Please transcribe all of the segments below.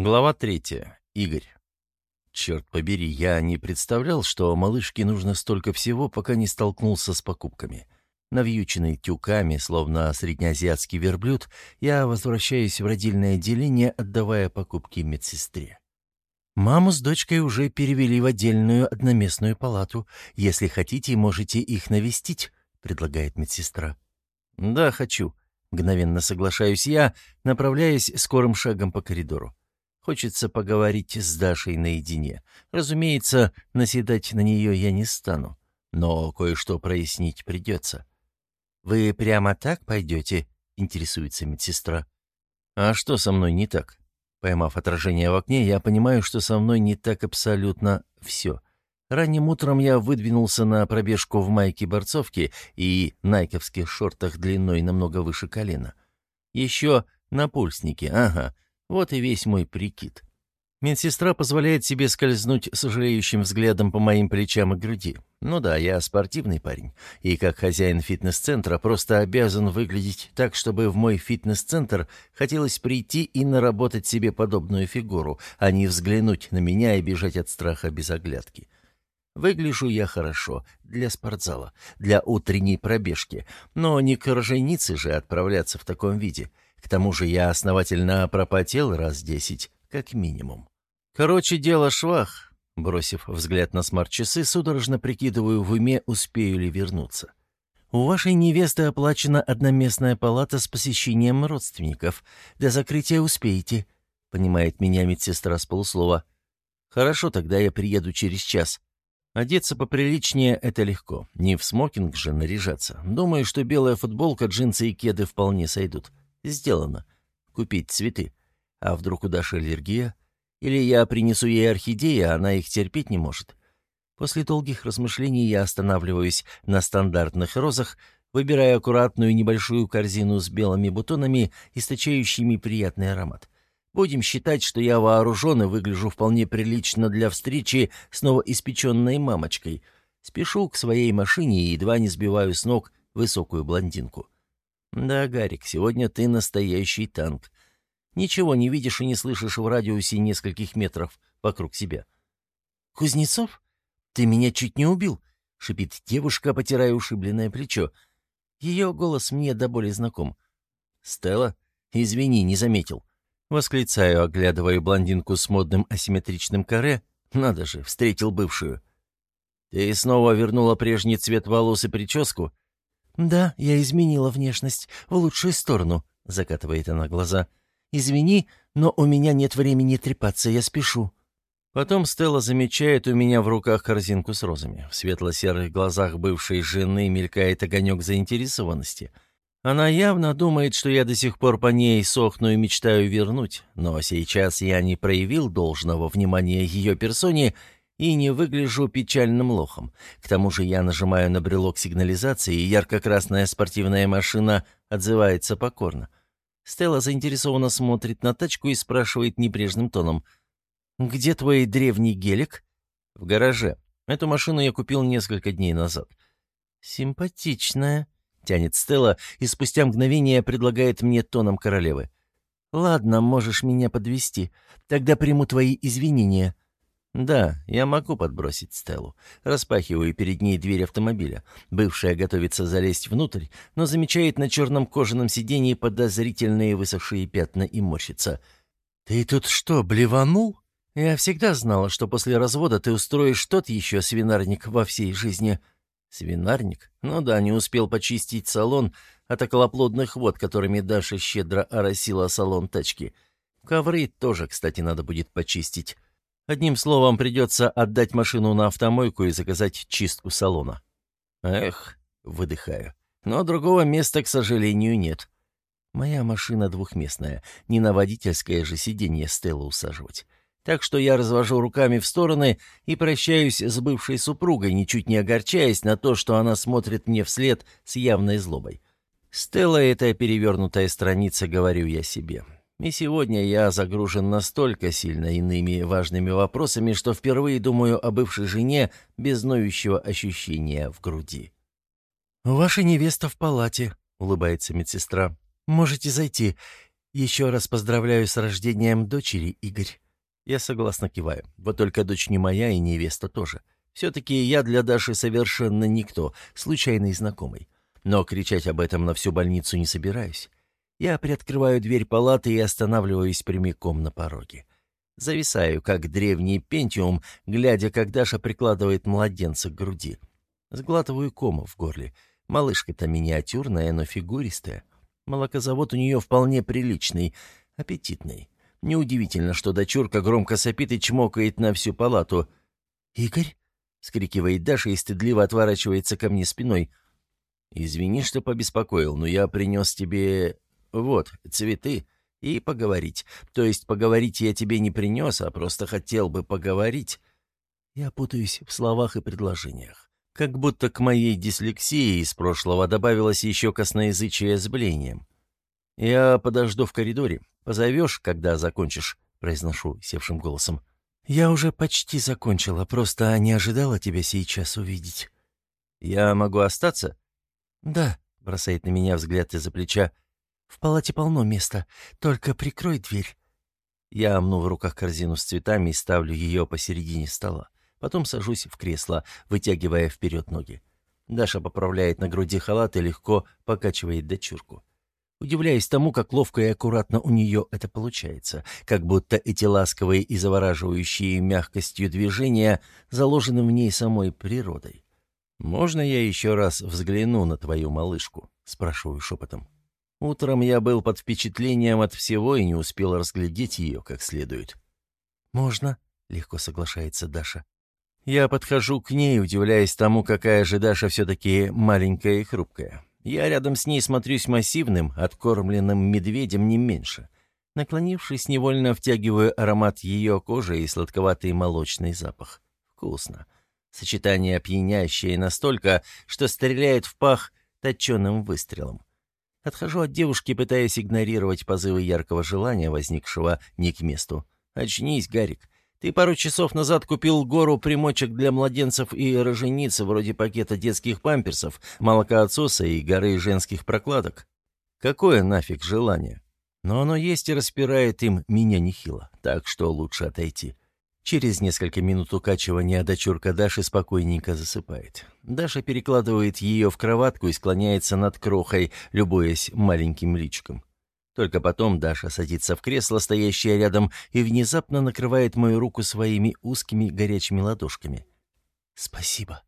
Глава третья. Игорь. Черт побери, я не представлял, что малышке нужно столько всего, пока не столкнулся с покупками. Навьюченный тюками, словно среднеазиатский верблюд, я возвращаюсь в родильное отделение, отдавая покупки медсестре. Маму с дочкой уже перевели в отдельную одноместную палату. Если хотите, можете их навестить, предлагает медсестра. Да, хочу. Мгновенно соглашаюсь я, направляясь скорым шагом по коридору. Хочется поговорить с Дашей наедине. Разумеется, наседать на нее я не стану, но кое-что прояснить придется. «Вы прямо так пойдете?» — интересуется медсестра. «А что со мной не так?» Поймав отражение в окне, я понимаю, что со мной не так абсолютно все. Ранним утром я выдвинулся на пробежку в майке-борцовке и найковских шортах длиной намного выше колена. Еще на пульснике, ага, вот и весь мой прикид. Медсестра позволяет себе скользнуть сожалеющим взглядом по моим плечам и груди. Ну да, я спортивный парень, и как хозяин фитнес-центра просто обязан выглядеть так, чтобы в мой фитнес-центр хотелось прийти и наработать себе подобную фигуру, а не взглянуть на меня и бежать от страха без оглядки. Выгляжу я хорошо, для спортзала, для утренней пробежки, но не к роженице же отправляться в таком виде — к тому же я основательно пропотел раз десять, как минимум. Короче, дело швах. Бросив взгляд на смарт-часы, судорожно прикидываю в уме, успею ли вернуться. У вашей невесты оплачена одноместная палата с посещением родственников. До закрытия успеете, — понимает меня медсестра с полуслова. Хорошо, тогда я приеду через час. Одеться поприличнее — это легко. Не в смокинг же наряжаться. Думаю, что белая футболка, джинсы и кеды вполне сойдут. Сделано. Купить цветы. А вдруг у Даши аллергия? Или я принесу ей орхидеи, а она их терпеть не может? После долгих размышлений я останавливаюсь на стандартных розах, выбирая аккуратную небольшую корзину с белыми бутонами, источающими приятный аромат. Будем считать, что я вооружен и выгляжу вполне прилично для встречи с новоиспеченной мамочкой. Спешу к своей машине и едва не сбиваю с ног высокую блондинку. «Да, Гарик, сегодня ты настоящий танк. Ничего не видишь и не слышишь в радиусе нескольких метров вокруг себя». «Кузнецов? Ты меня чуть не убил!» — шипит девушка, потирая ушибленное плечо. Ее голос мне до боли знаком. «Стелла? Извини, не заметил». Восклицаю, оглядывая блондинку с модным асимметричным каре. Надо же, встретил бывшую. «Ты снова вернула прежний цвет волос и прическу?» «Да, я изменила внешность в лучшую сторону», — закатывает она глаза. «Извини, но у меня нет времени трепаться, я спешу». Потом Стелла замечает у меня в руках корзинку с розами. В светло-серых глазах бывшей жены мелькает огонек заинтересованности. Она явно думает, что я до сих пор по ней сохну и мечтаю вернуть, но сейчас я не проявил должного внимания ее персоне и не выгляжу печальным лохом. К тому же я нажимаю на брелок сигнализации, и ярко-красная спортивная машина отзывается покорно. Стелла заинтересованно смотрит на тачку и спрашивает небрежным тоном. «Где твой древний гелик?» «В гараже. Эту машину я купил несколько дней назад». «Симпатичная», — тянет Стелла и спустя мгновение предлагает мне тоном королевы. «Ладно, можешь меня подвести. Тогда приму твои извинения». «Да, я могу подбросить Стеллу. Распахиваю перед ней дверь автомобиля. Бывшая готовится залезть внутрь, но замечает на черном кожаном сиденье подозрительные высохшие пятна и морщится. «Ты тут что, блеванул? Я всегда знала, что после развода ты устроишь тот еще свинарник во всей жизни». «Свинарник? Ну да, не успел почистить салон от околоплодных вод, которыми Даша щедро оросила салон тачки. Ковры тоже, кстати, надо будет почистить». Одним словом, придется отдать машину на автомойку и заказать чистку салона. Эх, выдыхаю. Но другого места, к сожалению, нет. Моя машина двухместная, не на водительское же сиденье Стелла усаживать. Так что я развожу руками в стороны и прощаюсь с бывшей супругой, ничуть не огорчаясь на то, что она смотрит мне вслед с явной злобой. Стелла — это перевернутая страница, говорю я себе. И сегодня я загружен настолько сильно иными важными вопросами, что впервые думаю о бывшей жене без ноющего ощущения в груди. «Ваша невеста в палате», — улыбается медсестра. «Можете зайти. «Еще раз поздравляю с рождением дочери, Игорь». Я согласно киваю. Вот только дочь не моя и невеста тоже. Все-таки я для Даши совершенно никто, случайный знакомый. Но кричать об этом на всю больницу не собираюсь. Я приоткрываю дверь палаты и останавливаюсь прямиком на пороге. Зависаю, как древний пентиум, глядя, как Даша прикладывает младенца к груди. Сглатываю кому в горле. Малышка-то миниатюрная, но фигуристая. Молокозавод у нее вполне приличный, аппетитный. Неудивительно, что дочурка громко сопит и чмокает на всю палату. «Игорь?» — скрикивает Даша и стыдливо отворачивается ко мне спиной. «Извини, что побеспокоил, но я принес тебе... вот, цветы и поговорить. То есть поговорить я тебе не принес, а просто хотел бы поговорить». Я путаюсь в словах и предложениях. Как будто к моей дислексии из прошлого добавилось еще косноязычие с блением. «Я подожду в коридоре. Позовешь, когда закончишь?» — произношу севшим голосом. «Я уже почти закончила, просто не ожидала тебя сейчас увидеть». «Я могу остаться?» «Да», — бросает на меня взгляд из-за плеча. «В палате полно места, только прикрой дверь». Я мну в руках корзину с цветами и ставлю ее посередине стола. Потом сажусь в кресло, вытягивая вперед ноги. Даша поправляет на груди халат и легко покачивает дочурку. Удивляюсь тому, как ловко и аккуратно у нее это получается, как будто эти ласковые и завораживающие мягкостью движения заложены в ней самой природой. «Можно я еще раз взгляну на твою малышку?» — спрашиваю шепотом. Утром я был под впечатлением от всего и не успел разглядеть ее как следует. «Можно?» — легко соглашается Даша. Я подхожу к ней, удивляясь тому, какая же Даша все-таки маленькая и хрупкая. Я рядом с ней смотрюсь массивным, откормленным медведем не меньше. Наклонившись, невольно втягиваю аромат ее кожи и сладковатый молочный запах. Вкусно. Сочетание опьяняющее настолько, что стреляет в пах точеным выстрелом. Отхожу от девушки, пытаясь игнорировать позывы яркого желания, возникшего не к месту. «Очнись, Гарик. Ты пару часов назад купил гору примочек для младенцев и роженицы, вроде пакета детских памперсов, молокоотсоса и горы женских прокладок. Какое нафиг желание? Но оно есть и распирает им меня нехило, так что лучше отойти. Через несколько минут укачивания дочурка Даши спокойненько засыпает. Даша перекладывает ее в кроватку и склоняется над крохой, любуясь маленьким личиком. Только потом Даша садится в кресло, стоящее рядом, и внезапно накрывает мою руку своими узкими горячими ладошками. «Спасибо».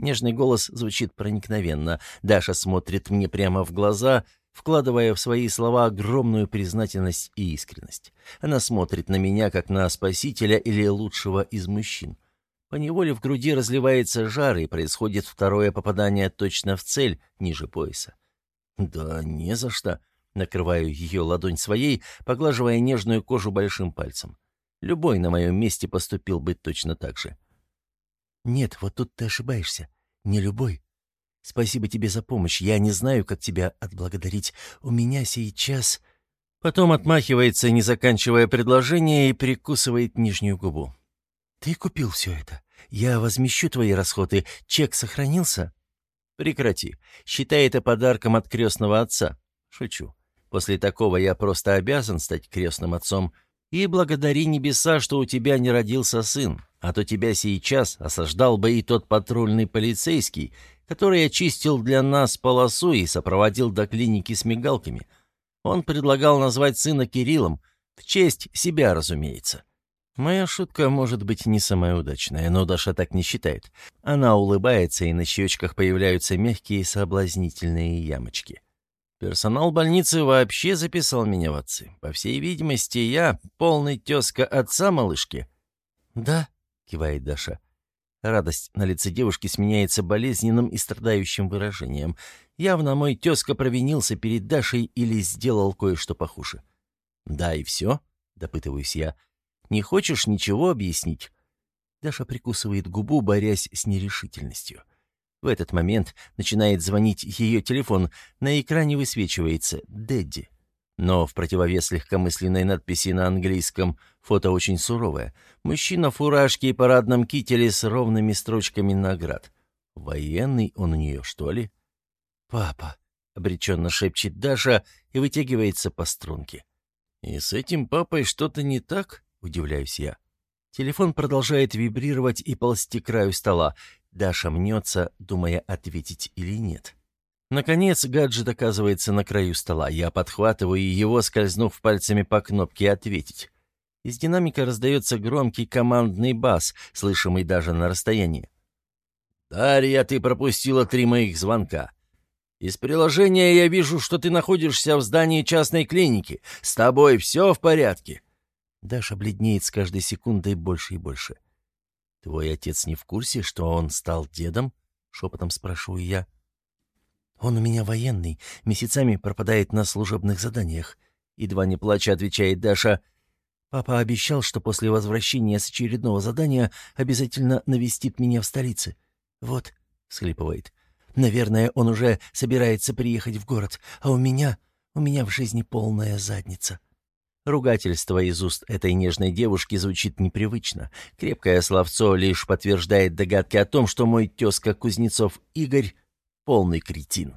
Нежный голос звучит проникновенно. Даша смотрит мне прямо в глаза, вкладывая в свои слова огромную признательность и искренность. Она смотрит на меня, как на спасителя или лучшего из мужчин. Поневоле в груди разливается жар, и происходит второе попадание точно в цель, ниже пояса. «Да не за что», Накрываю ее ладонь своей, поглаживая нежную кожу большим пальцем. Любой на моем месте поступил бы точно так же. «Нет, вот тут ты ошибаешься. Не любой. Спасибо тебе за помощь. Я не знаю, как тебя отблагодарить. У меня сейчас...» Потом отмахивается, не заканчивая предложение, и прикусывает нижнюю губу. «Ты купил все это. Я возмещу твои расходы. Чек сохранился?» «Прекрати. Считай это подарком от крестного отца». Шучу. После такого я просто обязан стать крестным отцом. И благодари небеса, что у тебя не родился сын, а то тебя сейчас осаждал бы и тот патрульный полицейский, который очистил для нас полосу и сопроводил до клиники с мигалками. Он предлагал назвать сына Кириллом, в честь себя, разумеется. Моя шутка может быть не самая удачная, но Даша так не считает. Она улыбается, и на щечках появляются мягкие соблазнительные ямочки. Персонал больницы вообще записал меня в отцы. По всей видимости, я полный тезка отца малышки. «Да», — кивает Даша. Радость на лице девушки сменяется болезненным и страдающим выражением. Явно мой тезка провинился перед Дашей или сделал кое-что похуже. «Да и все?» — допытываюсь я. «Не хочешь ничего объяснить?» Даша прикусывает губу, борясь с нерешительностью. В этот момент начинает звонить ее телефон, на экране высвечивается «Дэдди». Но в противовес легкомысленной надписи на английском фото очень суровое. Мужчина в фуражке и парадном кителе с ровными строчками наград. Военный он у нее, что ли? «Папа», — обреченно шепчет Даша и вытягивается по струнке. «И с этим папой что-то не так?» — удивляюсь я. Телефон продолжает вибрировать и ползти к краю стола. Даша мнется, думая, ответить или нет. Наконец, гаджет оказывается на краю стола. Я подхватываю его, скользнув пальцами по кнопке «Ответить». Из динамика раздается громкий командный бас, слышимый даже на расстоянии. «Дарья, ты пропустила три моих звонка. Из приложения я вижу, что ты находишься в здании частной клиники. С тобой все в порядке?» Даша бледнеет с каждой секундой больше и больше. «Твой отец не в курсе, что он стал дедом?» — шепотом спрашиваю я. «Он у меня военный, месяцами пропадает на служебных заданиях», — едва не плача отвечает Даша. «Папа обещал, что после возвращения с очередного задания обязательно навестит меня в столице. Вот», — схлипывает, — «наверное, он уже собирается приехать в город, а у меня, у меня в жизни полная задница». Ругательство из уст этой нежной девушки звучит непривычно. Крепкое словцо лишь подтверждает догадки о том, что мой тезка Кузнецов Игорь — полный кретин.